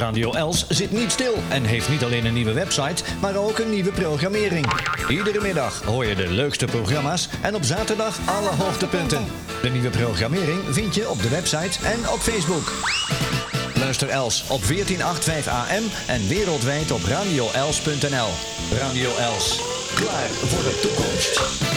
Radio Els zit niet stil en heeft niet alleen een nieuwe website, maar ook een nieuwe programmering. Iedere middag hoor je de leukste programma's en op zaterdag alle hoogtepunten. De nieuwe programmering vind je op de website en op Facebook. Luister Els op 1485 AM en wereldwijd op radioels.nl. Radio Els, klaar voor de toekomst.